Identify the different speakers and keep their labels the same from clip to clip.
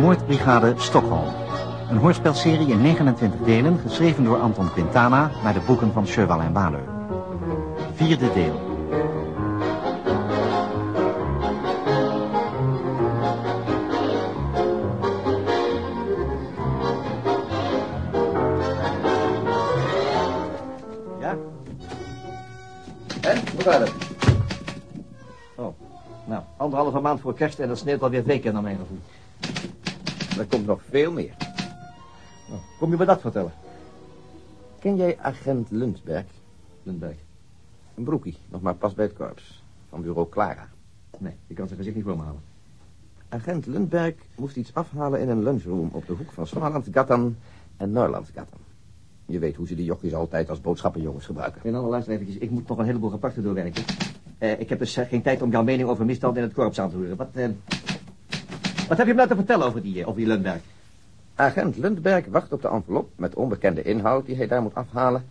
Speaker 1: Moordbrigade Stockholm. Een hoorspelserie in 29 delen, geschreven door Anton Quintana naar de boeken van Cheval en Waleur. Vierde deel.
Speaker 2: Ja? En, hoe gaat het? Oh, nou, anderhalve maand voor kerst en dat sneeuwt alweer weken naar mijn gevoel.
Speaker 3: Er komt nog veel meer.
Speaker 2: Nou, kom je me dat vertellen?
Speaker 3: Ken jij agent Lundsberg?
Speaker 2: Lundberg.
Speaker 3: Een broekie, nog maar pas bij het korps. Van bureau Clara.
Speaker 2: Nee, ik kan zijn gezicht niet voor me halen.
Speaker 3: Agent Lundberg moest iets afhalen in een lunchroom op de hoek van Smalandsgatan en Norlandsgatan. Je weet hoe ze die jochies altijd als boodschappenjongens gebruiken.
Speaker 2: In alle luister eventjes, ik moet nog een heleboel rapporten doorwerken. Eh, ik heb dus eh, geen tijd om jouw mening over misstand in het korps aan te horen. Wat, eh, wat heb je me nou te vertellen over die, eh, over die Lundberg?
Speaker 3: Agent Lundberg wacht op de envelop met onbekende inhoud die hij daar moet afhalen.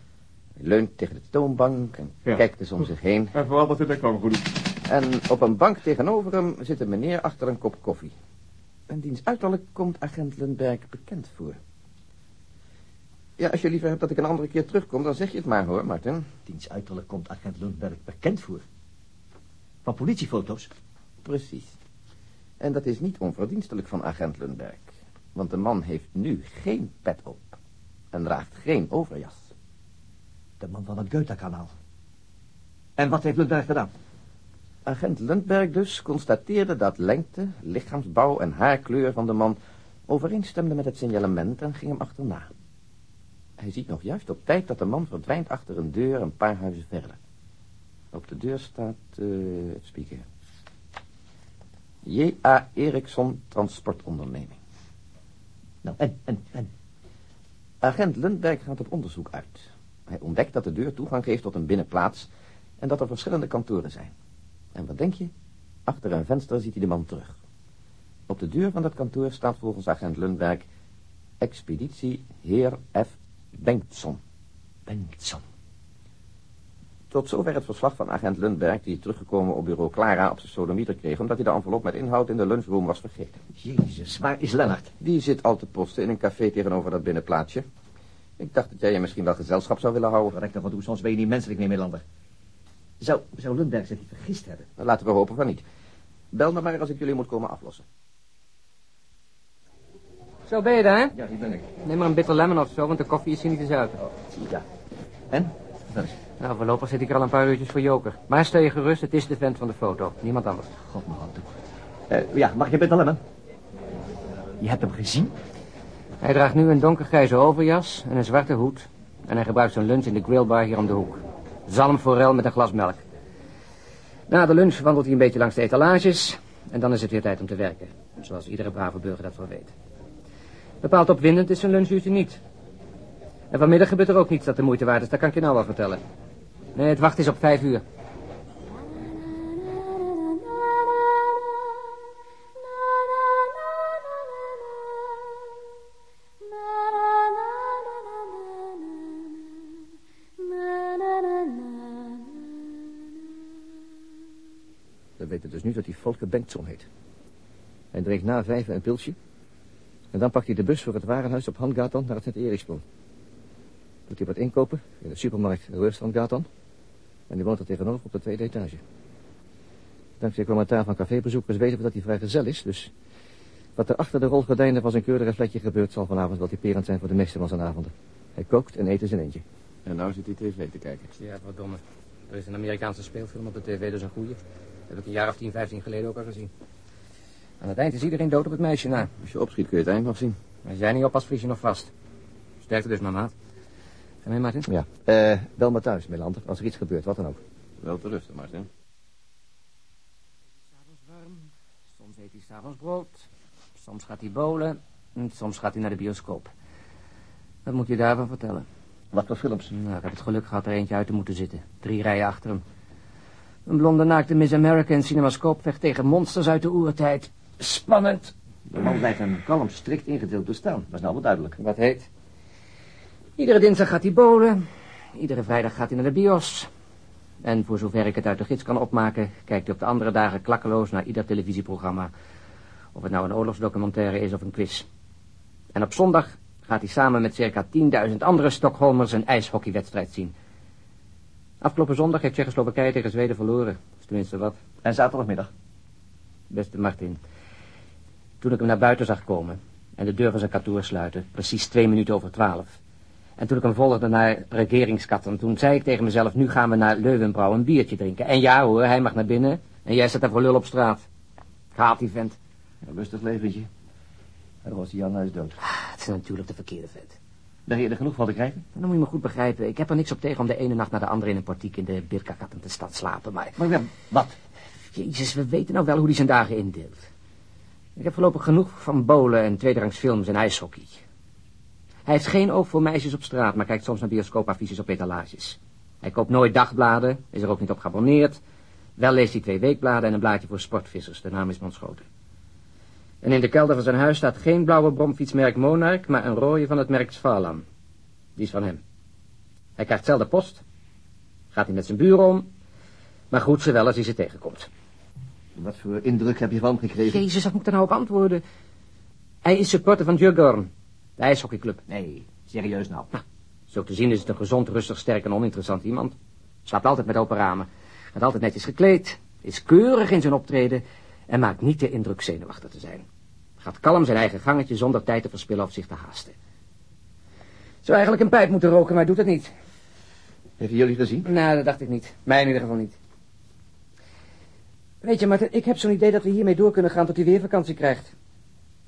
Speaker 3: Hij leunt tegen de toonbank en
Speaker 2: Ja.
Speaker 3: kijkt eens om zich heen.
Speaker 2: En vooral wat ik kwam goed.
Speaker 3: En op een bank tegenover hem zit een meneer achter een kop koffie. En diens uiterlijk komt agent Lundberg bekend voor. Ja, als je liever hebt dat ik een andere keer terugkom, dan zeg je het maar hoor, Martin.
Speaker 2: Diens uiterlijk komt agent Lundberg bekend voor. Van politiefoto's?
Speaker 3: Precies. En dat is niet onverdienstelijk van agent Lundberg. Want de man heeft nu geen pet op. En draagt geen overjas.
Speaker 2: De man van het Goethe-kanaal. En wat heeft Lundberg gedaan?
Speaker 3: Agent Lundberg dus constateerde dat lengte, lichaamsbouw en haarkleur van de man overeenstemden met het signalement en ging hem achterna. Hij ziet nog juist op tijd dat de man verdwijnt achter een deur een paar huizen verder. Op de deur staat, eh het spieken. J.A. Eriksson Transportonderneming.
Speaker 2: Nou, en, en, en?
Speaker 3: Agent Lundberg gaat op onderzoek uit. Hij ontdekt dat de deur toegang geeft tot een binnenplaats en dat er verschillende kantoren zijn. En wat denk je? Achter een venster ziet hij de man terug. Op de deur van dat kantoor staat volgens agent Lundberg expeditie heer F. Bengtson.
Speaker 2: Bengtson.
Speaker 3: Tot zover het verslag van agent Lundberg die teruggekomen op bureau Clara op zijn sodomieter kreeg omdat hij de envelop met inhoud in de lunchroom was vergeten.
Speaker 2: Jezus, waar is Lennart?
Speaker 3: Die zit al te posten in een café tegenover dat binnenplaatsje. Ik dacht dat jij je misschien wel gezelschap zou willen houden.
Speaker 2: Verrek van doe, soms ben je niet menselijk meer, Nederlander. Zou, zou Lundberg zich niet vergist hebben?
Speaker 3: Nou, Laten we hopen van niet. Bel me maar als ik jullie moet komen aflossen.
Speaker 4: Zo ben je daar, hè?
Speaker 2: Ja, hier ben ik.
Speaker 4: Neem maar een bitter lemon of zo, want de koffie is hier niet te zuiver.
Speaker 2: Ja. En? Vertel eens.
Speaker 4: Nou, voorlopig zit ik er al een paar uurtjes voor joker. Maar stel je gerust, het is de vent van de foto. Niemand anders.
Speaker 2: God me hand toe. Eh, ja, mag je bitte lemmen? Je hebt hem gezien?
Speaker 4: Hij draagt nu een donkergrijze overjas en een zwarte hoed. En hij gebruikt zijn lunch in de grillbar hier om de hoek. Zalmforel met een glas melk. Na de lunch wandelt hij een beetje langs de etalages. En dan is het weer tijd om te werken. Zoals iedere brave burger dat wel weet. Bepaald opwindend is zijn lunchuurtje niet. En vanmiddag gebeurt er ook niets dat de moeite waard is, dat kan ik je nou wel vertellen. Nee, het wacht is op vijf uur.
Speaker 3: We weten dus nu dat hij Volker Bengtson heet. Hij drinkt na vijven een pilsje. En dan pakt hij de bus voor het warenhuis op Handgatan naar het Sint-Erikspoor. Doet hij wat inkopen in de supermarkt Reustrandgatan. En die woont er tegenover op de tweede etage. Dankzij commentaar van cafébezoekers weten we dat hij vrijgezel is, dus... Wat er achter de rolgordijnen van zijn keurige fletje gebeurt... zal vanavond wel typerend zijn voor de meeste van zijn avonden. Hij kookt en eet in zijn eentje. En nou zit hij tv te kijken.
Speaker 4: Ja, verdomme. Er is een Amerikaanse speelfilm op de tv, dus een goeie. Dat heb ik een jaar of 10, 15 geleden ook al gezien. Aan het eind is iedereen dood op het meisje na.
Speaker 3: Als je opschiet kun je het eind nog zien.
Speaker 4: Als jij niet oppast, vlieg je nog vast. Sterkte dus, mijn maat. Ga mee, Martin?
Speaker 3: Ja. Eh, bel me thuis, Melander, als er iets gebeurt, wat dan ook. Wel te rusten, Martin.
Speaker 4: S'avonds warm, soms eet hij s'avonds brood, soms gaat hij bowlen en soms gaat hij naar de bioscoop. Wat moet je daarvan vertellen?
Speaker 2: Wat voor films?
Speaker 4: Nou, ik heb het geluk gehad er eentje uit te moeten zitten. Drie rijen achter hem. Een blonde naakte Miss America in cinemascoop vecht tegen monsters uit de oertijd. Spannend.
Speaker 2: De man blijft een kalm, strikt ingedeeld bestaan. Dat is nou wel duidelijk.
Speaker 4: Wat heet? Iedere dinsdag gaat hij bowlen. Iedere vrijdag gaat hij naar de bios. En voor zover ik het uit de gids kan opmaken... kijkt hij op de andere dagen klakkeloos naar ieder televisieprogramma... Of het nou een oorlogsdocumentaire is of een quiz. En op zondag gaat hij samen met circa 10.000 andere Stockholmers een ijshockeywedstrijd zien. Afgelopen zondag heeft Tsjechoslowakije tegen Zweden verloren. Is tenminste wat.
Speaker 2: En zaterdagmiddag?
Speaker 4: Beste Martin, toen ik hem naar buiten zag komen en de deur van zijn kantoor sluiten, precies twee minuten over twaalf. En toen ik hem volgde naar regeringskatten, toen zei ik tegen mezelf, nu gaan we naar Leuwenbrouw een biertje drinken. En ja hoor, hij mag naar binnen en jij staat daar voor lul op straat. Gaat die vent.
Speaker 2: Een rustig leventje. En Rossi Jan is dood.
Speaker 4: Ah, het is natuurlijk de verkeerde vent.
Speaker 2: Ben je er genoeg van te krijgen?
Speaker 4: Dan moet je me goed begrijpen. Ik heb er niks op tegen om de ene nacht naar de andere in een portiek in de Birkakatten te stad slapen, maar...
Speaker 2: Maar ja, wat?
Speaker 4: Jezus, we weten nou wel hoe hij zijn dagen indeelt. Ik heb voorlopig genoeg van bolen en tweederangs films en ijshockey. Hij heeft geen oog voor meisjes op straat, maar kijkt soms naar bioscoopaffiches op etalages. Hij koopt nooit dagbladen, is er ook niet op geabonneerd. Wel leest hij twee weekbladen en een blaadje voor sportvissers. De naam is Manschoten. En in de kelder van zijn huis staat geen blauwe bromfietsmerk Monarch, maar een rode van het merk Svalan. Die is van hem. Hij krijgt zelden post. Gaat hij met zijn buren om. Maar groet ze wel als hij ze tegenkomt.
Speaker 2: Wat voor indruk heb je van hem gekregen?
Speaker 4: Jezus, wat moet ik er nou op antwoorden? Hij is supporter van Djurgården, de ijshockeyclub.
Speaker 2: Nee, serieus nou.
Speaker 4: Zo te zien is het een gezond, rustig, sterk en oninteressant iemand. Slaapt altijd met open ramen. Gaat altijd netjes gekleed. Is keurig in zijn optreden. En maakt niet de indruk zenuwachtig te zijn. Gaat kalm zijn eigen gangetje zonder tijd te verspillen of zich te haasten. Zou eigenlijk een pijp moeten roken, maar doet het niet.
Speaker 2: Hij jullie gezien?
Speaker 4: Nou, dat dacht ik niet. Mij in ieder geval niet. Weet je, Martin, ik heb zo'n idee dat we hiermee door kunnen gaan tot hij weer vakantie krijgt.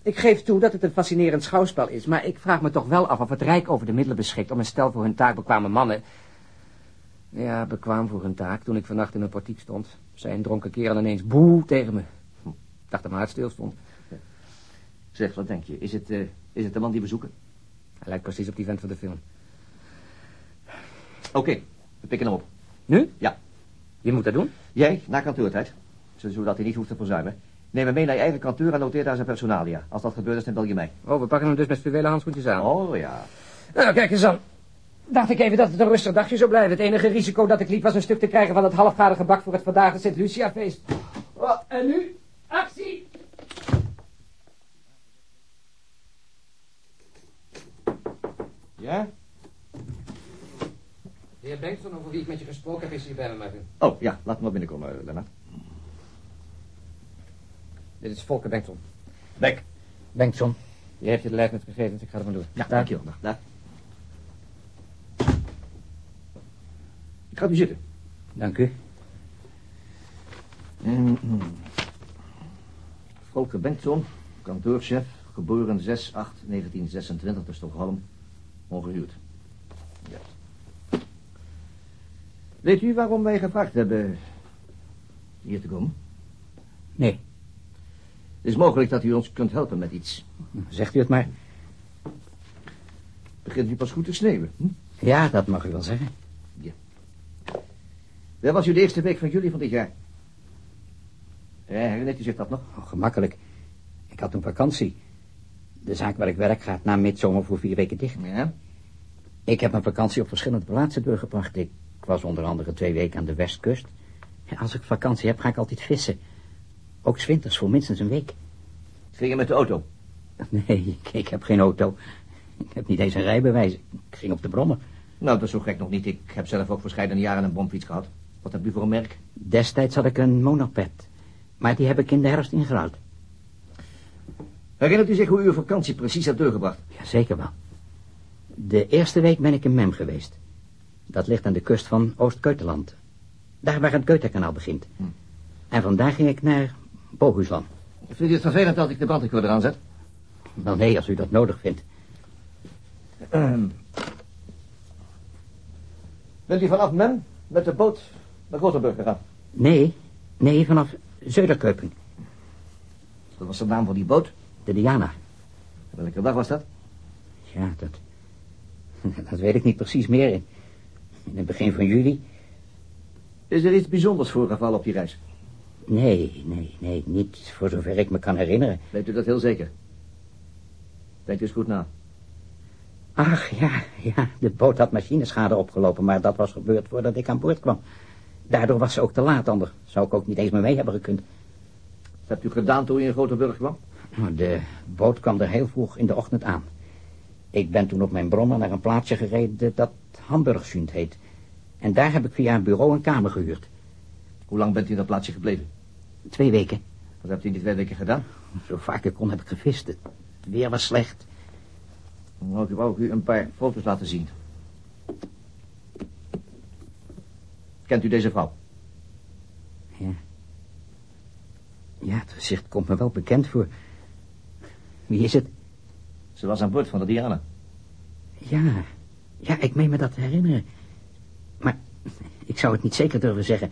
Speaker 4: Ik geef toe dat het een fascinerend schouwspel is, maar ik vraag me toch wel af of het Rijk over de middelen beschikt om een stel voor hun taak bekwame mannen... Ja, bekwaam voor hun taak. Toen ik vannacht in een portiek stond, zei een dronken kerel ineens boe tegen me. Ik dacht dat mijn hart stil stond.
Speaker 2: Zeg, wat denk je? Is het, eh, is het de man die we zoeken?
Speaker 4: Hij lijkt precies op die vent van de film.
Speaker 2: Oké, we pikken hem op.
Speaker 4: Nu?
Speaker 2: Ja.
Speaker 4: Wie moet dat doen?
Speaker 2: Jij, na kantoortijd. Zodat hij niet hoeft te verzuimen. Neem hem mee naar je eigen kantoor en noteer daar zijn personalia. Als dat gebeurt is, dan bel je mij.
Speaker 4: Oh, we pakken hem dus met fluwelen handschoentjes aan.
Speaker 2: Oh, ja.
Speaker 4: Nou, kijk eens aan. Dacht ik even dat het een rustig dagje zou blijven. Het enige risico dat ik liep was een stuk te krijgen van het halfgare gebak voor het vandaag Sint Lucia feest. Oh, en nu? Actie!
Speaker 2: Ja?
Speaker 4: De heer Bengtson, over wie ik met je gesproken heb, is hier bij me, Martin.
Speaker 2: Oh, ja. Laat me maar binnenkomen, eh, Lennart.
Speaker 4: Dit is Volker Bengtson.
Speaker 2: Bek.
Speaker 4: Bengtson. Die heeft je de lijst met gegevens, ik ga er maar door.
Speaker 2: Ja, dankjewel. Dag. Dag. Ik ga nu zitten.
Speaker 4: Dank u.
Speaker 2: Mm, mm. Volker Bengtson, kantoorchef, geboren 6-8-1926 te Stockholm, ongehuwd. Ja. Weet u waarom wij gevraagd hebben hier te komen?
Speaker 4: Nee,
Speaker 2: Het is mogelijk dat u ons kunt helpen met iets.
Speaker 4: zegt u het maar.
Speaker 2: Begint u pas goed te sneeuwen? Hm?
Speaker 4: Ja, dat mag u wel zeggen.
Speaker 2: Waar was u de eerste week van juli van dit jaar? Ja, herinnert u zich dat nog?
Speaker 5: Oh, gemakkelijk. Ik had toen vakantie. De zaak waar ik werk gaat na midzomer voor vier weken dicht.
Speaker 2: Ja.
Speaker 5: Ik heb mijn vakantie op verschillende plaatsen doorgebracht. Ik was onder andere twee weken aan de westkust. Ja, als ik vakantie heb, ga ik altijd vissen. Ook 's winters voor minstens een week.
Speaker 2: Ging je met de auto?
Speaker 5: Nee, ik, ik heb geen auto. Ik heb niet eens een rijbewijs. Ik ging op de brommer.
Speaker 2: Nou, dat is zo gek nog niet. Ik heb zelf ook verschillende jaren een bromfiets gehad. Wat heb u voor een merk?
Speaker 5: Destijds had ik een monoped. Maar die heb ik in de herfst ingeruild.
Speaker 2: Herinnert u zich hoe u uw vakantie precies hebt doorgebracht?
Speaker 5: Ja, zeker wel. De eerste week ben ik in Mem geweest. Dat ligt aan de kust van Oost-Keuterland. Daar waar het Keuterkanaal begint.
Speaker 2: Hm.
Speaker 5: En vandaar ging ik naar Bohuslan.
Speaker 2: Vindt u het vervelend dat ik de bandrecorder aanzet?
Speaker 5: Wel nee, als u dat nodig vindt.
Speaker 2: Ehm. Bent u vanaf Mem met de boot naar Gothenburg gegaan?
Speaker 5: Nee, nee, vanaf Söderköping.
Speaker 2: Dat was de naam van die boot.
Speaker 5: De Diana.
Speaker 2: Welke dag was dat?
Speaker 5: Ja, dat... Dat weet ik niet precies meer. In, in het begin van juli.
Speaker 2: Is er iets bijzonders voorgevallen op die reis?
Speaker 5: Nee, nee, nee, niet voor zover ik me kan herinneren.
Speaker 2: Weet u dat heel zeker? Denk eens goed na.
Speaker 5: Ach, ja, ja, de boot had machineschade opgelopen, maar dat was gebeurd voordat ik aan boord kwam. Daardoor was ze ook te laat, anders zou ik ook niet eens meer mee hebben gekund.
Speaker 2: Wat hebt u gedaan toen u in Gothenburg kwam?
Speaker 5: Nou, De boot kwam er heel vroeg in de ochtend aan. Ik ben toen op mijn brommer naar een plaatsje gereden dat Hamburgsund heet. En daar heb ik via een bureau een kamer gehuurd.
Speaker 2: Hoe lang bent u in dat plaatsje gebleven?
Speaker 5: Twee weken.
Speaker 2: Wat hebt u in die twee weken gedaan?
Speaker 5: Zo vaak ik kon heb ik gevist. Het weer was slecht.
Speaker 2: Dan wou ik u een paar foto's laten zien. Kent u deze vrouw?
Speaker 5: Ja. Ja, het gezicht komt me wel bekend voor. Wie is het?
Speaker 2: Ze was aan boord van de Diana.
Speaker 5: Ja, ja, ik meen me dat te herinneren. Maar ik zou het niet zeker durven zeggen.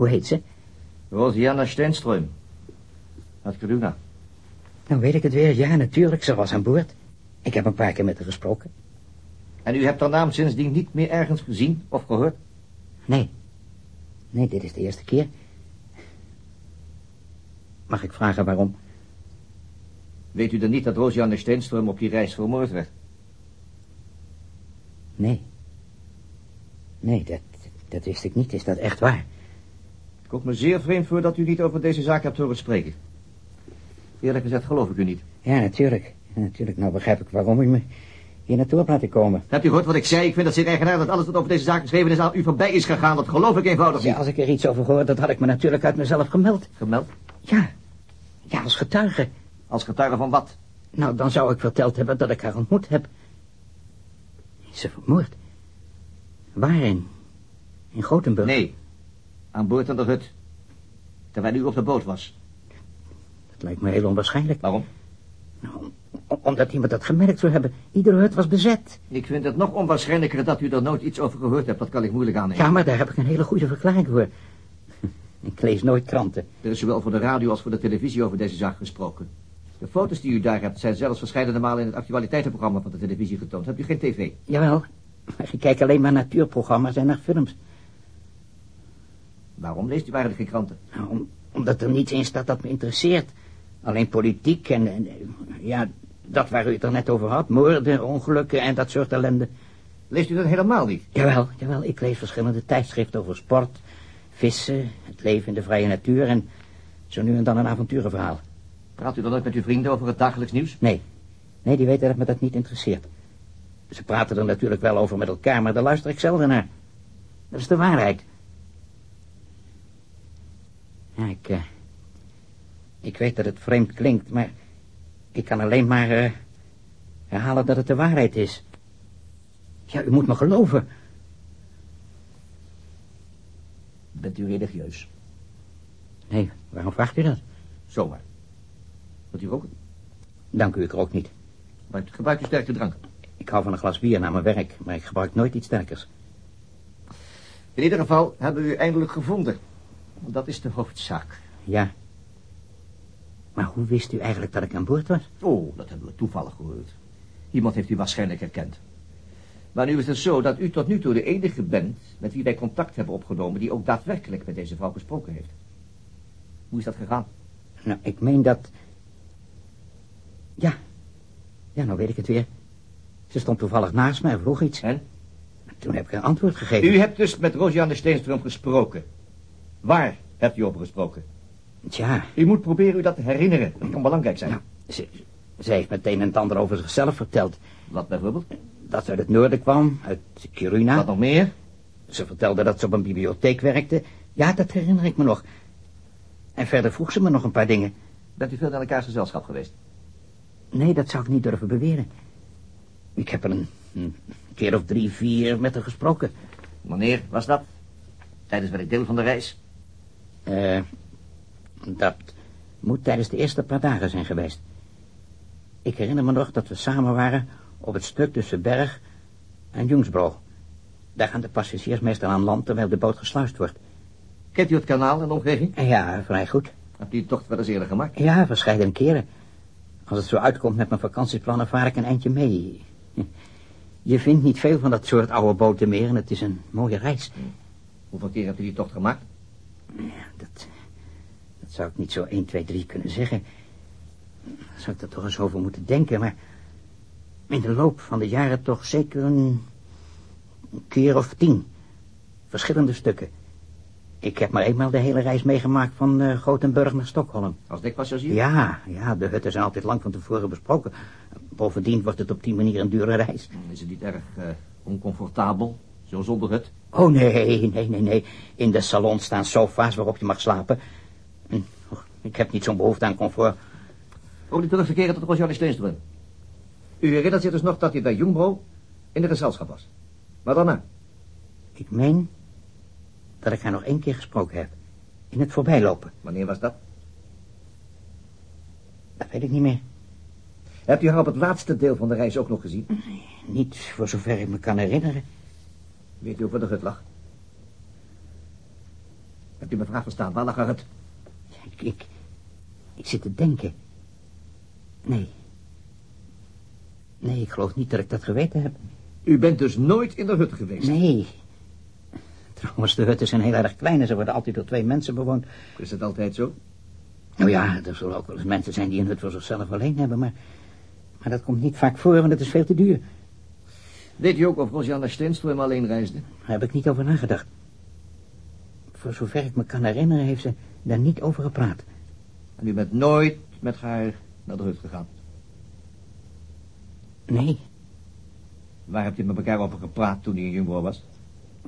Speaker 5: Hoe heet ze?
Speaker 2: Rosiana Steenström. Uit Kiruna.
Speaker 5: Nou weet ik het weer. Ja, natuurlijk, ze was aan boord. Ik heb een paar keer met haar gesproken.
Speaker 2: En u hebt haar naam sindsdien niet meer ergens gezien of gehoord?
Speaker 5: Nee. Nee, dit is de eerste keer. Mag ik vragen waarom?
Speaker 2: Weet u dan niet dat Rosianne Steenström op die reis vermoord werd?
Speaker 5: Nee. Nee, dat, dat wist ik niet. Is dat echt waar?
Speaker 2: Komt me zeer vreemd voor dat u niet over deze zaak hebt horen spreken. Eerlijk gezegd geloof ik u niet.
Speaker 5: Ja, natuurlijk. Ja, natuurlijk. Nou begrijp ik waarom u me hier naartoe hebt laten komen.
Speaker 2: Hebt u gehoord wat ik zei? Ik vind het zeer eigenaardig dat alles wat over deze zaak geschreven is aan u voorbij is gegaan. Dat geloof ik eenvoudig
Speaker 5: Ja,
Speaker 2: niet.
Speaker 5: als ik er iets over hoor, dat had ik me natuurlijk uit mezelf gemeld.
Speaker 2: Gemeld?
Speaker 5: Ja. Ja, als getuige.
Speaker 2: Als getuige van wat?
Speaker 5: Nou, dan zou ik verteld hebben dat ik haar ontmoet heb. Is ze vermoord? Waar in? In Gothenburg?
Speaker 2: Nee. Aan boord van de hut. Terwijl u op de boot was.
Speaker 5: Dat lijkt me heel onwaarschijnlijk.
Speaker 2: Waarom?
Speaker 5: Nou, om- omdat iemand dat gemerkt zou hebben. Iedere hut was bezet.
Speaker 2: Ik vind het nog onwaarschijnlijker dat u er nooit iets over gehoord hebt. Dat kan ik moeilijk aannemen.
Speaker 5: Ja, maar daar heb ik een hele goede verklaring voor. Ik lees nooit kranten.
Speaker 2: Er is zowel voor de radio als voor de televisie over deze zaak gesproken. De foto's die u daar hebt zijn zelfs verschillende malen in het actualiteitenprogramma van de televisie getoond. Hebt u geen tv?
Speaker 5: Jawel, maar ik kijk alleen maar natuurprogramma's en naar films.
Speaker 2: Waarom leest u eigenlijk geen kranten?
Speaker 5: Nou, om- omdat er niets in staat dat me interesseert. Alleen politiek en, en, ja, dat waar u het er net over had. Moorden, ongelukken en dat soort ellende.
Speaker 2: Leest u dat helemaal niet?
Speaker 5: Jawel, jawel, ik lees verschillende tijdschriften over sport, vissen, het leven in de vrije natuur en zo nu en dan een avonturenverhaal.
Speaker 2: Praat u dan ook met uw vrienden over het dagelijks nieuws?
Speaker 5: Nee, nee, die weten dat me dat niet interesseert. Ze praten er natuurlijk wel over met elkaar, maar daar luister ik zelden naar. Dat is de waarheid. Ja, ik, eh, ik weet dat het vreemd klinkt, maar ik kan alleen maar eh, herhalen dat het de waarheid is. Ja, u moet me geloven.
Speaker 2: Bent u religieus?
Speaker 5: Nee, waarom vraagt u dat?
Speaker 2: Zomaar. Wilt u roken?
Speaker 5: Dank u, ik rook niet.
Speaker 2: Gebruikt, gebruikt u sterke drank?
Speaker 5: Ik hou van een glas bier na mijn werk, maar ik gebruik nooit iets sterkers.
Speaker 2: In ieder geval hebben we u eindelijk gevonden. Dat is de hoofdzaak.
Speaker 5: Ja. Maar hoe wist u eigenlijk dat ik aan boord was?
Speaker 2: Oh, dat hebben we toevallig gehoord. Iemand heeft u waarschijnlijk herkend. Maar nu is het zo dat u tot nu toe de enige bent met wie wij contact hebben opgenomen die ook daadwerkelijk met deze vrouw gesproken heeft. Hoe is dat gegaan?
Speaker 5: Nou, ik meen dat... Ja. Ja, nou weet ik het weer. Ze stond toevallig naast mij en vroeg iets.
Speaker 2: En?
Speaker 5: Toen heb ik een antwoord gegeven.
Speaker 2: U hebt dus met Rosianne Steenström gesproken. Waar hebt u over gesproken?
Speaker 5: Tja,
Speaker 2: U moet proberen u dat te herinneren. Dat kan belangrijk zijn.
Speaker 5: nou, ze, ze heeft meteen en het ander over zichzelf verteld.
Speaker 2: Wat bijvoorbeeld?
Speaker 5: Dat ze uit het noorden kwam, uit Kiruna.
Speaker 2: Wat nog meer?
Speaker 5: Ze vertelde dat ze op een bibliotheek werkte. Ja, dat herinner ik me nog. En verder vroeg ze me nog een paar dingen.
Speaker 2: Bent u veel naar elkaars gezelschap geweest?
Speaker 5: Nee, dat zou ik niet durven beweren. Ik heb er een, een keer of drie, vier met haar gesproken.
Speaker 2: Wanneer was dat? Tijdens welk deel van de reis?
Speaker 5: Eh, dat moet tijdens de eerste paar dagen zijn geweest. Ik herinner me nog dat we samen waren op het stuk tussen Berg en Jungsbro. Daar gaan de passagiers meestal aan land terwijl de boot gesluist wordt.
Speaker 2: Kent u het kanaal en de omgeving?
Speaker 5: Ja, vrij goed.
Speaker 2: Hebt u die tocht wel eens eerder gemaakt?
Speaker 5: Ja, verscheidene keren. Als het zo uitkomt met mijn vakantieplannen, vaar ik een eindje mee. Je vindt niet veel van dat soort oude boten meer en het is een mooie reis.
Speaker 2: Hoeveel keer hebt u die tocht gemaakt?
Speaker 5: Ja, dat, dat zou ik niet zo 1, 2, 3 kunnen zeggen. Zou ik er toch eens over moeten denken, maar... in de loop van de jaren toch zeker een, een keer of tien. Verschillende stukken. Ik heb maar eenmaal de hele reis meegemaakt van uh, Gothenburg naar Stockholm.
Speaker 2: Als dekpassagier?
Speaker 5: Ja, ja, de hutten zijn altijd lang van tevoren besproken. Bovendien wordt het op die manier een dure reis.
Speaker 2: Is het niet erg uh, oncomfortabel, zo zonder hut?
Speaker 5: Oh, nee, nee, nee, nee. In de salon staan sofa's waarop je mag slapen. En, oh, ik heb niet zo'n behoefte aan comfort.
Speaker 2: Om niet terug te keren tot Rosjane Steenström. U herinnert zich dus nog dat hij bij Jungbro in de gezelschap was. Maar daarna?
Speaker 5: Ik meen dat ik haar nog één keer gesproken heb. In het voorbijlopen.
Speaker 2: Wanneer was dat?
Speaker 5: Dat weet ik niet meer.
Speaker 2: Hebt u haar op het laatste deel van de reis ook nog gezien?
Speaker 5: Nee, niet voor zover ik me kan herinneren.
Speaker 2: Weet u er de hut lag? Hebt u mijn vraag verstaan? Waar lag haar hut?
Speaker 5: Ik, ik, ik zit te denken. Nee. Nee, ik geloof niet dat ik dat geweten heb.
Speaker 2: U bent dus nooit in de hut geweest?
Speaker 5: Nee. Trouwens, de hutten zijn heel erg klein en ze worden altijd door twee mensen bewoond.
Speaker 2: Is het altijd zo?
Speaker 5: Nou ja, er zullen ook wel eens mensen zijn die een hut voor zichzelf alleen hebben, maar... Maar dat komt niet vaak voor, want het is veel te duur.
Speaker 2: Weet u ook of Rosjana Stenström alleen reisde?
Speaker 5: Daar heb ik niet over nagedacht. Voor zover ik me kan herinneren heeft ze daar niet over gepraat.
Speaker 2: En u bent nooit met haar naar de hut gegaan?
Speaker 5: Nee.
Speaker 2: Waar hebt u met elkaar over gepraat toen u in Jumbo was?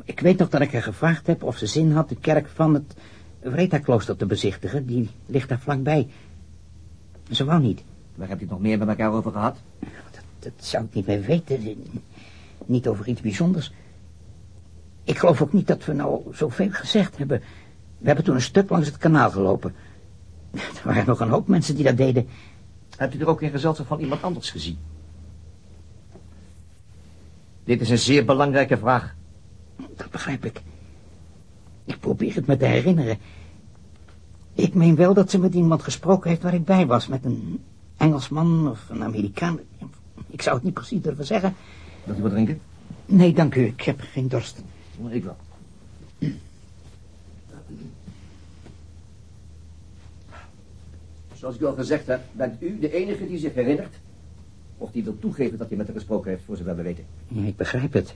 Speaker 5: Ik weet nog dat ik haar gevraagd heb of ze zin had de kerk van het Vreta-klooster te bezichtigen. Die ligt daar vlakbij. Ze wou niet.
Speaker 2: Waar hebt u het nog meer met elkaar over gehad?
Speaker 5: Dat, dat zou ik niet meer weten. Niet over iets bijzonders. Ik geloof ook niet dat we nou zoveel gezegd hebben. We hebben toen een stuk langs het kanaal gelopen. Er waren nog een hoop mensen die dat deden.
Speaker 2: Hebt u er ook in gezelschap van iemand anders gezien? Dit is een zeer belangrijke vraag.
Speaker 5: Dat begrijp ik. Ik probeer het me te herinneren. Ik meen wel dat ze met iemand gesproken heeft waar ik bij was. Met een Engelsman of een Amerikaan. Ik zou het niet precies durven zeggen.
Speaker 2: Wilt u wat drinken?
Speaker 5: Nee, dank u. Ik heb geen dorst.
Speaker 2: Ik wel. Zoals ik al gezegd heb, bent u de enige die zich herinnert... of die wil toegeven dat hij met haar gesproken heeft, voor zover we weten.
Speaker 5: Ja, ik begrijp het.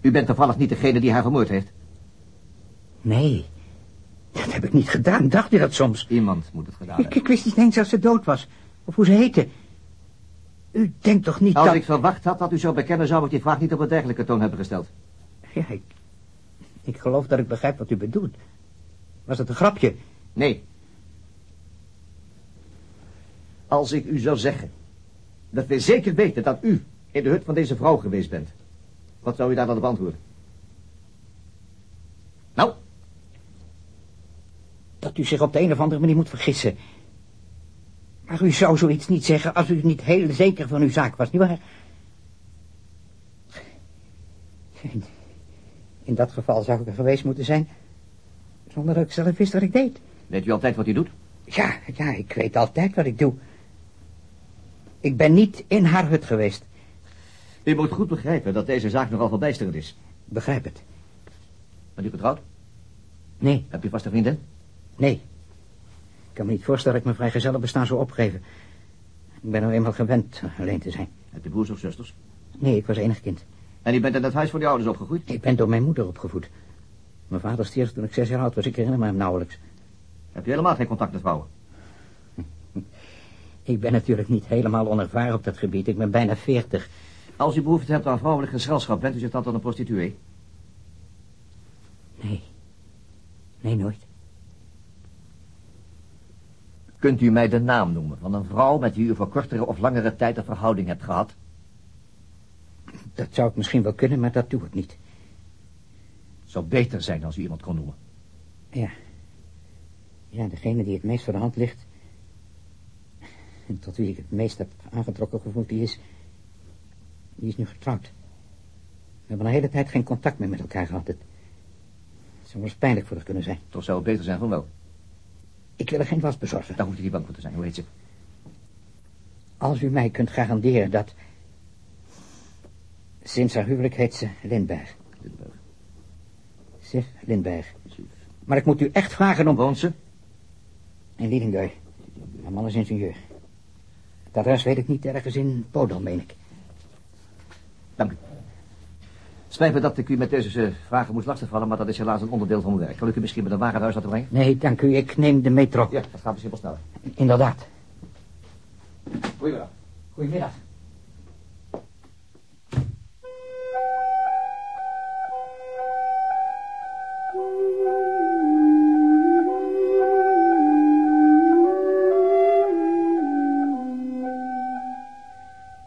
Speaker 2: U bent toevallig niet degene die haar vermoord heeft?
Speaker 5: Nee, dat heb ik niet gedaan. Dacht u dat soms?
Speaker 2: Iemand moet het gedaan
Speaker 5: ik,
Speaker 2: hebben.
Speaker 5: Ik wist niet eens dat ze dood was. Of hoe ze heette. U denkt toch niet
Speaker 2: Als
Speaker 5: dat...
Speaker 2: ik verwacht had dat u zou bekennen, zou ik die vraag niet op een dergelijke toon hebben gesteld.
Speaker 5: Ja, ik... Ik geloof dat ik begrijp wat u bedoelt. Was het een grapje?
Speaker 2: Nee. Als ik u zou zeggen dat we zeker weten dat u in de hut van deze vrouw geweest bent, wat zou u daar dan op antwoorden? Nou?
Speaker 5: Dat u zich op de een of andere manier moet vergissen. Maar u zou zoiets niet zeggen als u niet heel zeker van uw zaak was, nietwaar? In, in dat geval zou ik er geweest moeten zijn, zonder dat ik zelf wist wat ik deed.
Speaker 2: Weet u altijd wat u doet?
Speaker 5: Ja, ja, ik weet altijd wat ik doe. Ik ben niet in haar hut geweest.
Speaker 2: U moet goed begrijpen dat deze zaak nogal verbijsterend is.
Speaker 5: Begrijp het.
Speaker 2: Bent u getrouwd?
Speaker 5: Nee,
Speaker 2: Hebt u vaste vriendin?
Speaker 5: nee. Ik kan me niet voorstellen dat ik mijn vrijgezellen bestaan zou opgeven. Ik ben nou eenmaal gewend alleen te zijn.
Speaker 2: Hebt u broers of zusters?
Speaker 5: Nee, ik was enig kind.
Speaker 2: En u bent in het huis van uw ouders opgegroeid?
Speaker 5: Ik ben door mijn moeder opgevoed. Mijn vader stierf toen ik zes jaar oud was. Ik herinner me hem nauwelijks.
Speaker 2: Hebt u helemaal geen contact met vrouwen?
Speaker 5: Ik ben natuurlijk niet helemaal onervaren op dat gebied. Ik ben bijna veertig.
Speaker 2: Als u behoefte hebt aan vrouwelijk gezelschap, bent u zich dan tot een prostituee?
Speaker 5: Nee. Nee, nooit.
Speaker 2: Kunt u mij de naam noemen van een vrouw met wie u voor kortere of langere tijd een verhouding hebt gehad?
Speaker 5: Dat zou ik misschien wel kunnen, maar dat doe ik niet.
Speaker 2: Het zou beter zijn als u iemand kon noemen.
Speaker 5: Ja. Ja, degene die het meest voor de hand ligt... en tot wie ik het meest heb aangetrokken gevoeld, die is... die is nu getrouwd. We hebben een hele tijd geen contact meer met elkaar gehad. Het zou wel eens pijnlijk voor haar kunnen zijn.
Speaker 2: Toch zou het beter zijn van wel.
Speaker 5: Ik wil er geen was bezorgen.
Speaker 2: Daar hoeft u niet bang voor te zijn. Hoe heet ze?
Speaker 5: Als u mij kunt garanderen dat... Sinds haar huwelijk heet ze Lindberg.
Speaker 2: Lindberg.
Speaker 5: Sif Lindberg. Maar ik moet u echt vragen om...
Speaker 2: Woont ze?
Speaker 5: In Liedingui. Mijn man is ingenieur. Het adres weet ik niet, ergens in Podal, meen ik.
Speaker 2: Dank u. Spijt me dat ik u met deze eh, vragen moest lastigvallen, maar dat is helaas een onderdeel van mijn werk. Kan ik u misschien met een wagen naar huis laten brengen?
Speaker 5: Nee, dank u. Ik neem de metro.
Speaker 2: Ja, dat gaat misschien wel sneller.
Speaker 5: Inderdaad.
Speaker 2: Goedemiddag.
Speaker 5: Goedemiddag.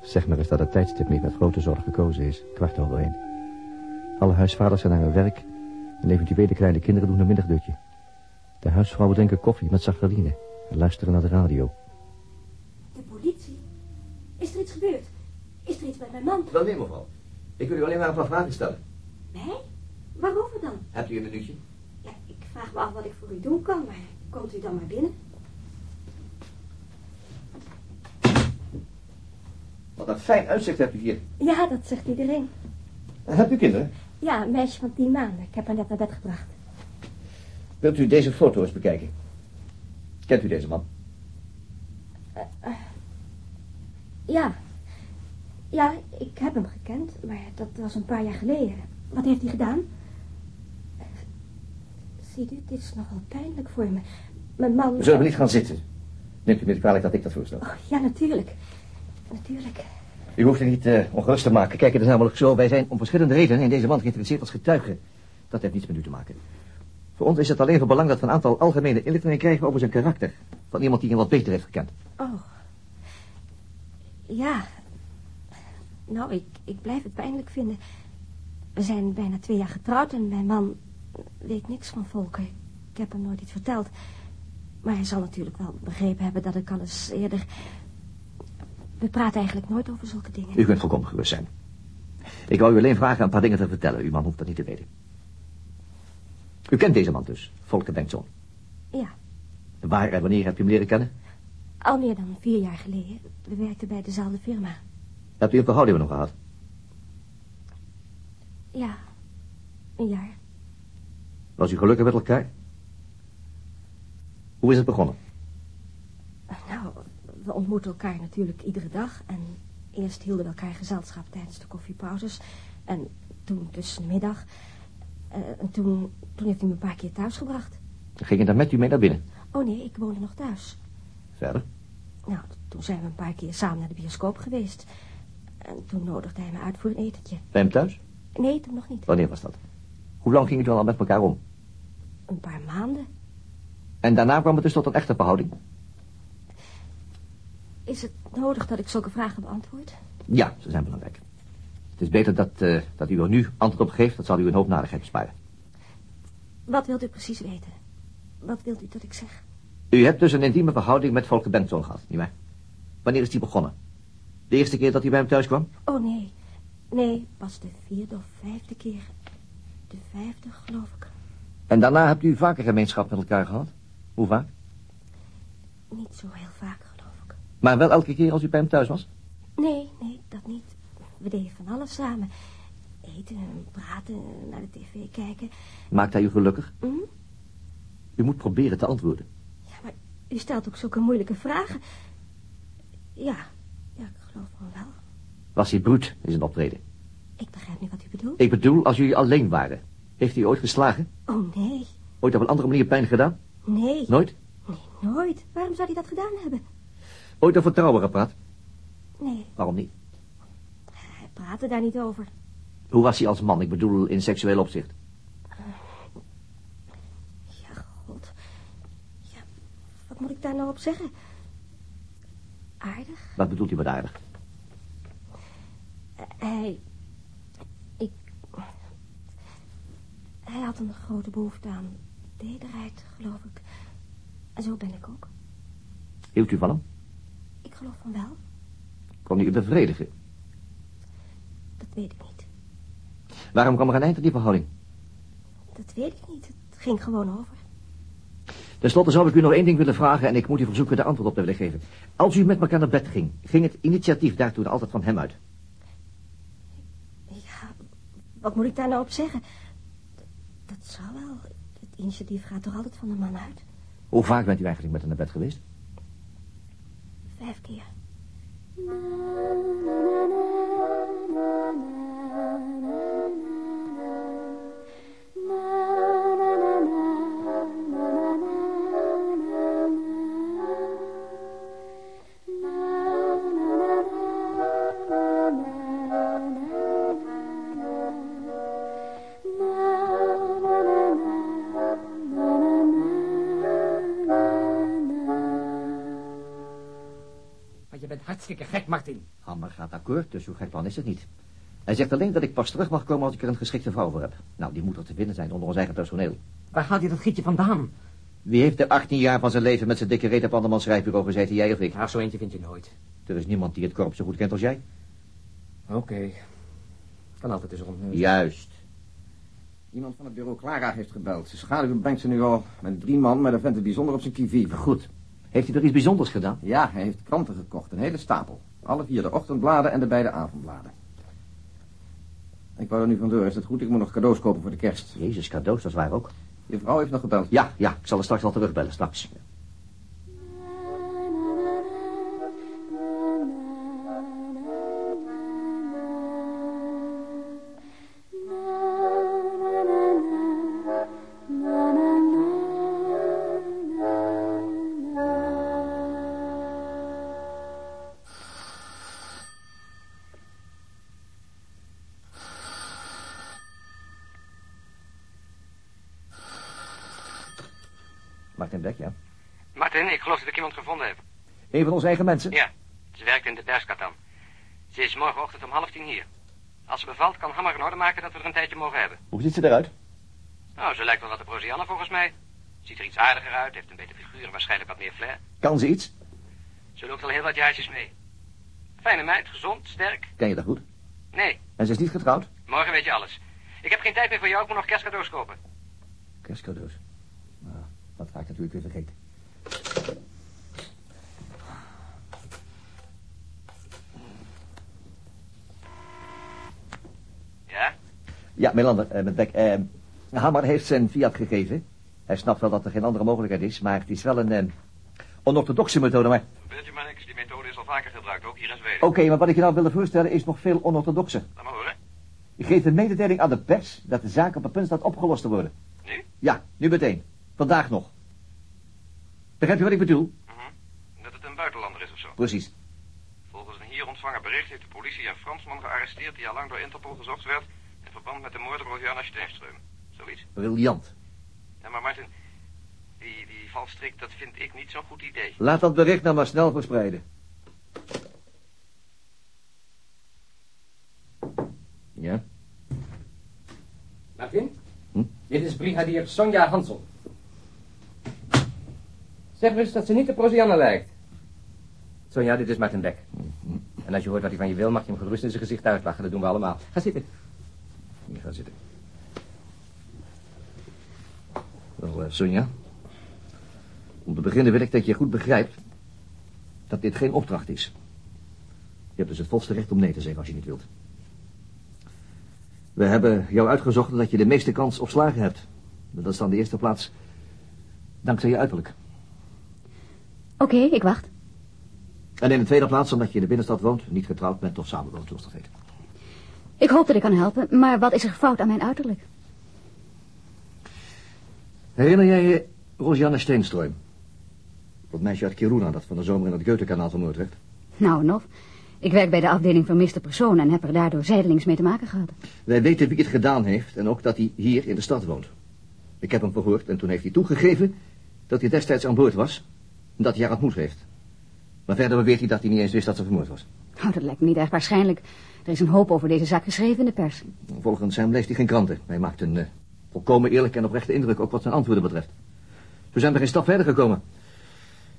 Speaker 3: Zeg maar eens dat het tijdstip niet met grote zorg gekozen is. Kwart over één. Alle huisvaders zijn naar hun werk. En eventuele kleine kinderen doen een middagdutje. De huisvrouwen drinken koffie met sacharine. En luisteren naar de radio.
Speaker 6: De politie? Is er iets gebeurd? Is er iets met mijn man?
Speaker 2: Wel nee, mevrouw. Ik wil u alleen maar een paar vragen stellen.
Speaker 6: Mij? Waarover dan?
Speaker 2: Hebt u een minuutje?
Speaker 6: Ja, ik vraag me af wat ik voor u doen kan, maar komt u dan maar binnen?
Speaker 2: Wat een fijn uitzicht hebt u hier.
Speaker 6: Ja, dat zegt iedereen.
Speaker 2: Hebt u kinderen?
Speaker 6: Ja, een meisje van tien maanden. Ik heb haar net naar bed gebracht.
Speaker 2: Wilt u deze foto eens bekijken? Kent u deze man?
Speaker 6: Ja. Ja, ik heb hem gekend, maar dat was een paar jaar geleden. Wat heeft hij gedaan? Ziet u, dit is nogal pijnlijk voor me. Mijn man...
Speaker 2: Zullen we niet gaan zitten? Neemt u me niet kwalijk dat ik dat voorstel?
Speaker 6: Oh, ja, natuurlijk. Natuurlijk.
Speaker 2: U hoeft er niet uh, ongerust te maken. Kijk, het is namelijk zo. Wij zijn om verschillende redenen in deze man geïnteresseerd als getuige. Dat heeft niets met u te maken. Voor ons is het alleen van belang dat we een aantal algemene inlichtingen krijgen over zijn karakter. Van iemand die hem wat beter heeft gekend.
Speaker 6: Oh. Ja. Nou, ik, ik blijf het pijnlijk vinden. We zijn bijna twee jaar getrouwd en mijn man weet niks van Volker. Ik heb hem nooit iets verteld. Maar hij zal natuurlijk wel begrepen hebben dat ik al eens eerder... We praten eigenlijk nooit over zulke dingen.
Speaker 2: U kunt volkomen gerust zijn. Ik wou u alleen vragen een paar dingen te vertellen. Uw man hoeft dat niet te weten. U kent deze man dus, Volker Bengtson.
Speaker 6: Ja,
Speaker 2: Waar en wanneer heb je hem leren kennen?
Speaker 6: al meer dan vier jaar geleden. We werkten bij dezelfde firma.
Speaker 2: Hebt u een verhouding met hem gehad?
Speaker 6: Ja, een jaar.
Speaker 2: Was u gelukkig met elkaar? Hoe is het begonnen?
Speaker 6: We ontmoeten elkaar natuurlijk iedere dag. En eerst hielden we elkaar gezelschap tijdens de koffiepauzes. En toen tussenmiddag. Eh, en toen, toen heeft hij me een paar keer thuis gebracht.
Speaker 2: Ging je dan met u mee naar binnen?
Speaker 6: Oh nee, ik woonde nog thuis.
Speaker 2: Verder?
Speaker 6: Nou, toen zijn we een paar keer samen naar de bioscoop geweest. En toen nodigde hij me uit voor een etentje.
Speaker 2: Bij hem thuis?
Speaker 6: Nee, toen nog niet.
Speaker 2: Wanneer was dat? Hoe lang ging het wel al met elkaar om?
Speaker 6: Een paar maanden.
Speaker 2: En daarna kwam het dus tot een echte verhouding?
Speaker 6: Is het nodig dat ik zulke vragen beantwoord?
Speaker 2: Ja, ze zijn belangrijk. Het is beter dat, eh, dat u er nu antwoord op geeft. Dat zal u een hoop nadigheid besparen.
Speaker 6: Wat wilt u precies weten? Wat wilt u dat ik zeg?
Speaker 2: U hebt dus een intieme verhouding met Volker Bengtson gehad, nietwaar? Wanneer is die begonnen? De eerste keer dat hij bij hem thuis kwam?
Speaker 6: Oh nee. Nee, pas de vierde of vijfde keer. De vijfde, geloof ik.
Speaker 2: En daarna hebt u vaker gemeenschap met elkaar gehad? Hoe vaak?
Speaker 6: Niet zo heel vaak.
Speaker 2: Maar wel elke keer als u bij hem thuis was?
Speaker 6: Nee, nee, dat niet. We deden van alles samen. Eten, praten, naar de tv kijken.
Speaker 2: Maakt hij u gelukkig?
Speaker 6: Hm?
Speaker 2: U moet proberen te antwoorden.
Speaker 6: Ja, maar u stelt ook zulke moeilijke vragen. Ja, ja, ik geloof van wel.
Speaker 2: Was hij bruut in zijn optreden?
Speaker 6: Ik begrijp niet wat u bedoelt.
Speaker 2: Ik bedoel, als jullie alleen waren. Heeft hij u ooit geslagen?
Speaker 6: Oh, nee.
Speaker 2: Ooit op een andere manier pijn gedaan?
Speaker 6: Nee.
Speaker 2: Nooit?
Speaker 6: Nee, nooit. Waarom zou hij dat gedaan hebben?
Speaker 2: Ooit over trouwen gepraat?
Speaker 6: Nee,
Speaker 2: Waarom niet?
Speaker 6: hij praatte daar niet over.
Speaker 2: Hoe was hij als man? Ik bedoel, in seksueel opzicht.
Speaker 6: Ja, god. Ja, wat moet ik daar nou op zeggen? Aardig.
Speaker 2: Wat bedoelt u met aardig?
Speaker 6: Hij... Ik... Hij had een grote behoefte aan tederheid, geloof ik. En zo ben ik ook.
Speaker 2: Hield u van hem?
Speaker 6: Ik geloof van wel.
Speaker 2: Kon hij u bevredigen?
Speaker 6: Dat weet ik niet.
Speaker 2: Waarom kwam er een eind aan die verhouding?
Speaker 6: Dat weet ik niet. Het ging gewoon over.
Speaker 2: Ten slotte zou ik u nog één ding willen vragen en ik moet u verzoeken de antwoord op te willen geven. Als u met elkaar naar bed ging, ging het initiatief daartoe altijd van hem uit?
Speaker 6: Ja, wat moet ik daar nou op zeggen? Dat, dat zal wel. Het initiatief gaat toch altijd van de man uit?
Speaker 2: Hoe vaak bent u eigenlijk met hem naar bed geweest?
Speaker 6: Vijf
Speaker 4: hartstikke gek, Martin.
Speaker 2: Hammer gaat akkoord, dus zo gek plan is het niet. Hij zegt alleen dat ik pas terug mag komen als ik er een geschikte vrouw voor heb. Nou, die moet er te vinden zijn onder ons eigen personeel.
Speaker 4: Waar haalt hij dat gietje vandaan?
Speaker 2: Wie heeft er 18 jaar van zijn leven met zijn dikke reet op andermans schrijfbureau gezeten, jij of ik?
Speaker 4: Nou, zo eentje vind je nooit.
Speaker 2: Er is niemand die het korps zo goed kent als jij.
Speaker 4: Oké. Kan altijd eens onheus.
Speaker 2: Juist.
Speaker 3: Iemand van het bureau Clara heeft gebeld. Ze schaduw brengt ze nu al met drie man, maar de vent is bijzonder op zijn kivive.
Speaker 2: Goed. Heeft hij er iets bijzonders gedaan?
Speaker 3: Ja, hij heeft kranten gekocht, een hele stapel. Alle vier de ochtendbladen en de beide avondbladen. Ik wou er nu vandoor, is het goed? Ik moet nog cadeaus kopen voor de kerst.
Speaker 2: Jezus, cadeaus, dat is waar ook.
Speaker 3: Je vrouw heeft nog gebeld.
Speaker 2: Ja, ja, ik zal er straks wel terugbellen, straks. Martin Beck, ja.
Speaker 7: Martin, ik geloof dat ik iemand gevonden heb.
Speaker 2: Een van onze eigen mensen?
Speaker 7: Ja, ze werkt in de perskatan. Ze is morgenochtend om half tien hier. Als ze bevalt, kan Hammer in orde maken dat we er een tijdje mogen hebben.
Speaker 2: Hoe ziet ze eruit?
Speaker 7: Nou, ze lijkt wel wat de Prosianne volgens mij. Ziet er iets aardiger uit, heeft een beter figuur waarschijnlijk wat meer flair.
Speaker 2: Kan ze iets?
Speaker 7: Ze loopt al heel wat jaartjes mee. Fijne meid, gezond, sterk.
Speaker 2: Ken je dat goed?
Speaker 7: Nee,
Speaker 2: En ze is niet getrouwd?
Speaker 7: morgen weet je alles. Ik heb geen tijd meer voor jou, ik moet nog kerstcadeaus kopen.
Speaker 2: Kerstcadeaus. Dat ga ik natuurlijk weer vergeten.
Speaker 7: Ja?
Speaker 2: Ja, Melander, eh, met Beck. Eh, Hammer heeft zijn fiat gegeven. Hij snapt wel dat er geen andere mogelijkheid is, maar het is wel een eh, onorthodoxe methode. Maar...
Speaker 7: Weet je maar niks, die methode is al vaker gebruikt, ook hier in Zweden.
Speaker 2: Oké, maar wat ik je nou wilde voorstellen is nog veel onorthodoxer.
Speaker 7: Laat maar horen.
Speaker 2: Je geeft een mededeling aan de pers dat de zaak op het punt staat opgelost te worden.
Speaker 7: Nu?
Speaker 2: Ja, nu meteen. Vandaag nog. Begrijp je wat ik bedoel?
Speaker 7: Mhm. Dat het een buitenlander is of zo.
Speaker 2: Precies.
Speaker 7: Volgens een hier ontvangen bericht heeft de politie een Fransman gearresteerd die al lang door Interpol gezocht werd in verband met de moord op Rosiana Steenström. Zoiets.
Speaker 2: Briljant.
Speaker 7: Ja, maar Martin, die, die valstrik, dat vind ik niet zo'n goed idee.
Speaker 2: Laat dat bericht nou maar snel verspreiden. Ja?
Speaker 4: Martin?
Speaker 2: Hm?
Speaker 4: Dit is brigadier Sonja Hansel. Zeg eens dat ze niet op Rosianne lijkt. Sonja, dit is Martin Beck. En als je hoort wat hij van je wil, mag je hem gerust in zijn gezicht uitlachen. Dat doen we allemaal. Ga zitten.
Speaker 2: Hier gaan zitten. Wel, eh, Sonja. Om te beginnen wil ik dat je goed begrijpt dat dit geen opdracht is. Je hebt dus het volste recht om nee te zeggen als je niet wilt. We hebben jou uitgezocht dat je de meeste kans op slagen hebt. Dat is dan de eerste plaats dankzij je uiterlijk.
Speaker 8: Oké, ik wacht.
Speaker 2: En in de tweede plaats omdat je in de binnenstad woont, niet getrouwd bent of samenwoont, zoals dat heet.
Speaker 8: Ik hoop dat ik kan helpen, maar wat is er fout aan mijn uiterlijk?
Speaker 2: Herinner jij je Rosianne Steenström? Dat meisje uit Kiruna dat van de zomer in het Goethekanaal vermoord werd.
Speaker 8: Nou en of. Ik werk bij de afdeling vermiste personen en heb er daardoor zijdelings mee te maken gehad.
Speaker 2: Wij weten wie het gedaan heeft en ook dat hij hier in de stad woont. Ik heb hem verhoord en toen heeft hij toegegeven dat hij destijds aan boord was dat hij haar ontmoet heeft. Maar verder beweert hij dat hij niet eens wist dat ze vermoord was.
Speaker 8: Nou, dat lijkt me niet erg waarschijnlijk. Er is een hoop over deze zaak geschreven in de pers.
Speaker 2: Volgens hem leest hij geen kranten. Hij maakt een eh, volkomen eerlijke en oprechte indruk, ook wat zijn antwoorden betreft. We zijn er geen stap verder gekomen.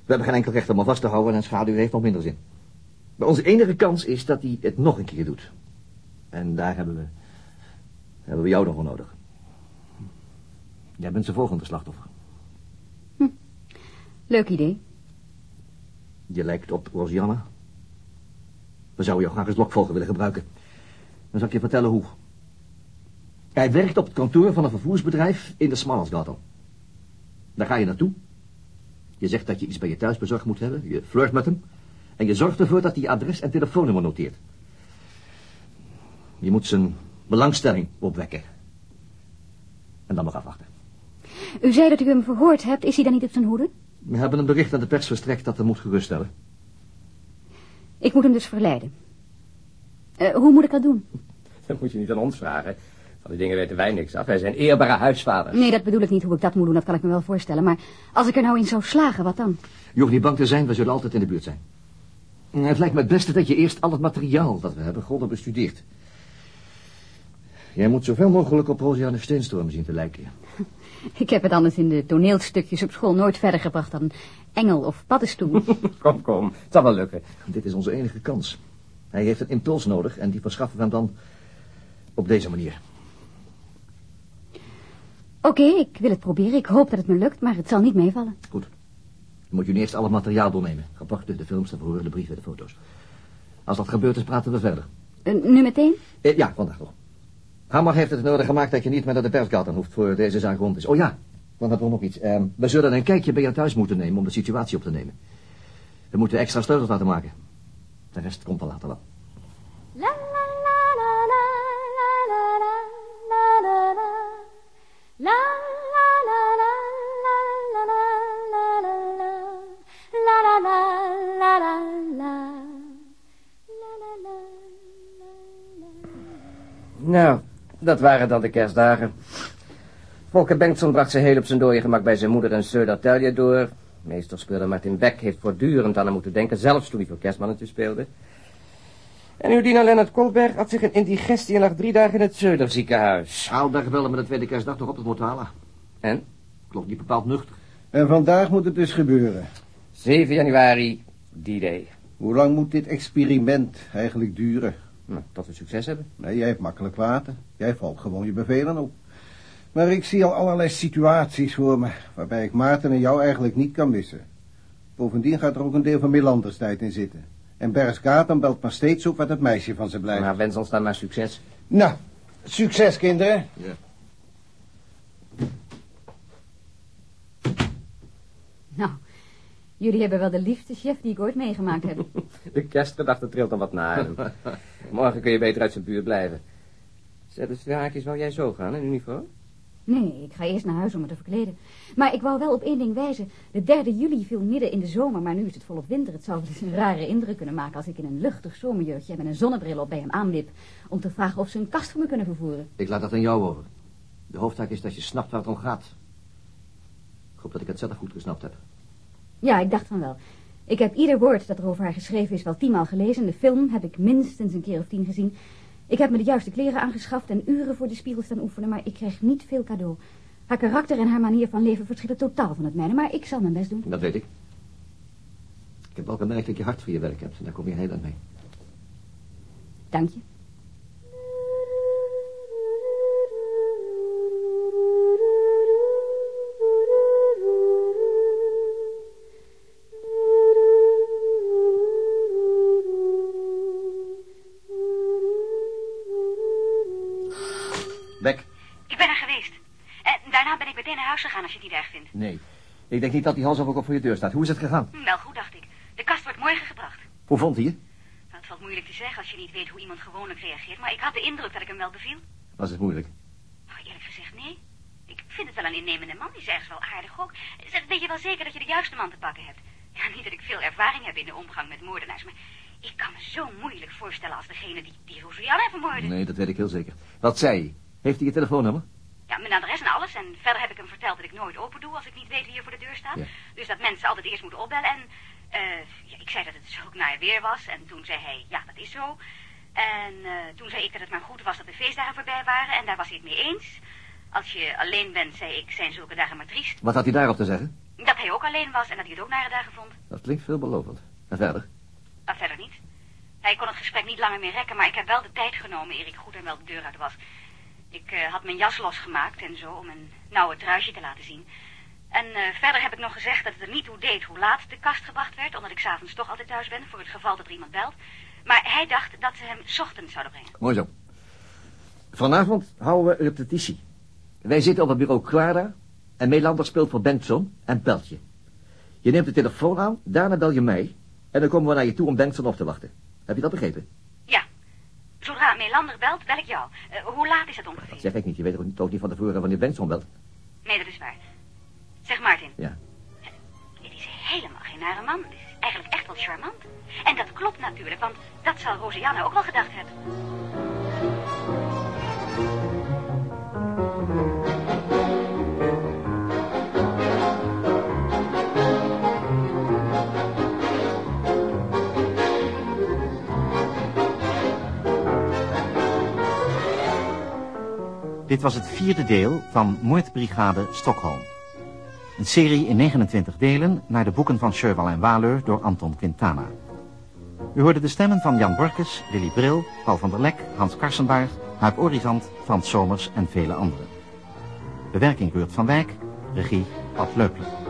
Speaker 2: We hebben geen enkel recht om hem vast te houden en schaduw heeft nog minder zin. Maar onze enige kans is dat hij het nog een keer doet. En daar hebben we, hebben we jou nog voor nodig. Jij bent zijn volgende slachtoffer.
Speaker 8: Leuk idee.
Speaker 2: Je lijkt op Rosianna. We zouden jou graag als lokvolger willen gebruiken. Dan zal ik je vertellen hoe. Hij werkt op het kantoor van een vervoersbedrijf in de Smallersgatan. Daar ga je naartoe. Je zegt dat je iets bij je thuis bezorgd moet hebben. Je flirt met hem. En je zorgt ervoor dat hij adres en telefoonnummer noteert. Je moet zijn belangstelling opwekken. En dan nog afwachten.
Speaker 8: U zei dat u hem verhoord hebt. Is hij dan niet op zijn hoede?
Speaker 2: We hebben een bericht aan de pers verstrekt dat hem moet geruststellen.
Speaker 8: Ik moet hem dus verleiden. Eh, hoe moet ik dat doen?
Speaker 4: Dat moet je niet aan ons vragen. Van die dingen weten wij niks af. Wij zijn eerbare huisvaders.
Speaker 8: Nee, dat bedoel ik niet hoe ik dat moet doen. Dat kan ik me wel voorstellen. Maar als ik er nou in zou slagen, wat dan?
Speaker 2: Je hoeft niet bang te zijn, we zullen altijd in de buurt zijn. Het lijkt me het beste dat je eerst al het materiaal dat we hebben grondig bestudeert. Jij moet zoveel mogelijk op Rosianne Steenstorm zien te lijken.
Speaker 8: Ik heb het anders in de toneelstukjes op school nooit verder gebracht dan engel of paddenstoel.
Speaker 2: kom, kom. Het zal wel lukken. Dit is onze enige kans. Hij heeft een impuls nodig en die verschaffen we hem dan op deze manier.
Speaker 8: Oké, ik wil het proberen. Ik hoop dat het me lukt, maar het zal niet meevallen.
Speaker 2: Goed. Dan moet je nu eerst al het materiaal doornemen. Rapporten, de films, de verhoren, de brieven, de foto's. Als dat gebeurd is, praten we verder.
Speaker 8: Eh, nu meteen?
Speaker 2: Eh, ja, vandaag nog. Hammer heeft het nodig gemaakt dat je niet meer naar de persgarten hoeft voor deze zaak rond is. Oh ja, dan hebben we nog iets. Ehm, we zullen een kijkje bij jou thuis moeten nemen om de situatie op te nemen. We moeten extra sleutels laten maken. De rest komt wel later wel.
Speaker 4: Dat waren dan de kerstdagen. Volker Bengtson bracht zijn heel op zijn dode gemak bij zijn moeder en Söder Telje door. Meester speelde Martin Beck heeft voortdurend aan hem moeten denken, zelfs toen hij voor kerstmannetje speelde. En uw dienaar Leonard Kolberg had zich een indigestie en lag drie dagen in het Söder ziekenhuis.
Speaker 2: Aaldag belde me de tweede kerstdag nog op het halen.
Speaker 4: En?
Speaker 2: Klopt niet bepaald nuchter.
Speaker 9: En vandaag moet het dus gebeuren.
Speaker 4: 7 januari, die day.
Speaker 9: Hoe lang moet dit experiment eigenlijk duren?
Speaker 4: Nou, tot we succes hebben.
Speaker 9: Nee, jij hebt makkelijk water. Jij valt gewoon je bevelen op. Maar ik zie al allerlei situaties voor me... waarbij ik Maarten en jou eigenlijk niet kan missen. Bovendien gaat er ook een deel van Melanders tijd in zitten. En Bergsgaten belt maar steeds op wat het meisje van ze blijft.
Speaker 4: Nou, wens ons dan maar succes.
Speaker 9: Nou, succes kinderen.
Speaker 2: Ja.
Speaker 8: Nou, jullie hebben wel de liefste chef die ik ooit meegemaakt heb.
Speaker 4: De kerstgedachte trilt dan wat naar hem. Morgen kun je beter uit zijn buurt blijven. Zet dus de haakjes, wou jij zo gaan, in uniform?
Speaker 8: Nee, ik ga eerst naar huis om me te verkleden. Maar ik wou wel op één ding wijzen. De 3 juli viel midden in de zomer, maar nu is het volop winter. Het zou wel eens een rare indruk kunnen maken als ik in een luchtig zomerjurkje met een zonnebril op bij hem aanwip... om te vragen of ze een kast voor me kunnen vervoeren.
Speaker 2: Ik laat dat aan jou over. De hoofdzaak is dat je snapt waar het om gaat. Ik hoop dat ik het zelf goed gesnapt heb.
Speaker 8: Ja, ik dacht van wel. Ik heb ieder woord dat er over haar geschreven is wel tienmaal gelezen. De film heb ik minstens een keer of tien gezien. Ik heb me de juiste kleren aangeschaft en uren voor de spiegel staan oefenen, maar ik kreeg niet veel cadeau. Haar karakter en haar manier van leven verschillen totaal van het mijne, maar ik zal mijn best doen.
Speaker 2: Dat weet ik. Ik heb wel gemerkt dat je hard voor je werk hebt en daar kom je heel aan mee.
Speaker 8: Dank je.
Speaker 10: Vindt.
Speaker 2: Nee. Ik denk niet dat die hals ook voor je deur staat. Hoe is het gegaan?
Speaker 10: Hm, Wel goed, dacht ik. De kast wordt morgen gebracht.
Speaker 2: Hoe vond hij je?
Speaker 10: Nou, het valt moeilijk te zeggen als je niet weet hoe iemand gewoonlijk reageert, maar ik had de indruk dat ik hem wel beviel.
Speaker 2: Was het moeilijk?
Speaker 10: Nou, eerlijk gezegd, nee. Ik vind het wel een innemende man, die is ergens wel aardig ook. Weet je wel zeker dat je de juiste man te pakken hebt? Ja, niet dat ik veel ervaring heb in de omgang met moordenaars, maar ik kan me zo moeilijk voorstellen als degene die, die Rosianne vermoordde.
Speaker 2: Nee, dat weet ik heel zeker. Wat zei hij? Heeft hij je telefoonnummer?
Speaker 10: Ja, mijn adres alles. En verder heb ik hem verteld dat ik nooit open doe als ik niet weet wie er voor de deur staat.
Speaker 2: Ja.
Speaker 10: Dus dat mensen altijd eerst moeten opbellen. En eh, ja, ik zei dat het dus ook naar weer was. En toen zei hij, ja, dat is zo. En eh, toen zei ik dat het maar goed was dat de feestdagen voorbij waren. En daar was hij het mee eens. Als je alleen bent, zei ik, zijn zulke dagen maar triest.
Speaker 2: Wat had hij daarop te zeggen?
Speaker 10: Dat hij ook alleen was en dat hij het ook nare dagen vond.
Speaker 2: Dat klinkt veelbelovend. En verder?
Speaker 10: Maar verder niet. Hij kon het gesprek niet langer meer rekken, maar ik heb wel de tijd genomen eer ik goed en wel de deur uit was. Ik eh, had mijn jas losgemaakt en zo om een nauwe truisje te laten zien. En eh, verder heb ik nog gezegd dat het er niet toe deed hoe laat de kast gebracht werd, omdat ik s'avonds toch altijd thuis ben, voor het geval dat er iemand belt. Maar hij dacht dat ze hem ochtends zouden brengen.
Speaker 2: Mooi zo. Vanavond houden we repetitie. Wij zitten op het bureau Clara en Melander speelt voor Bengtson en belt je. Je neemt de telefoon aan, daarna bel je mij en dan komen we naar je toe om Bengtson op te wachten. Heb je dat begrepen?
Speaker 10: Zodra Melander belt, bel ik jou. Eh, hoe laat is het ongeveer?
Speaker 2: Dat zeg ik niet. Je weet ook niet, ook niet van tevoren wanneer Bengtson belt.
Speaker 10: Nee, dat is waar. Zeg Martin.
Speaker 2: Ja.
Speaker 10: Het is helemaal geen nare man. Het is eigenlijk echt wel charmant. En dat klopt natuurlijk, want dat zal Rosianne ook wel gedacht hebben.
Speaker 3: Dit was het vierde deel van Moordbrigade Stockholm. Een serie in 29 delen naar de boeken van Sjöwal en Waleur door Anton Quintana. U hoorde de stemmen van Jan Borkes, Willy Bril, Paul van der Lek, Hans Karsenbaard, Huip Orizant, Frans Somers en vele anderen. Bewerking Ruurt van Wijk, regie Ad Leupler.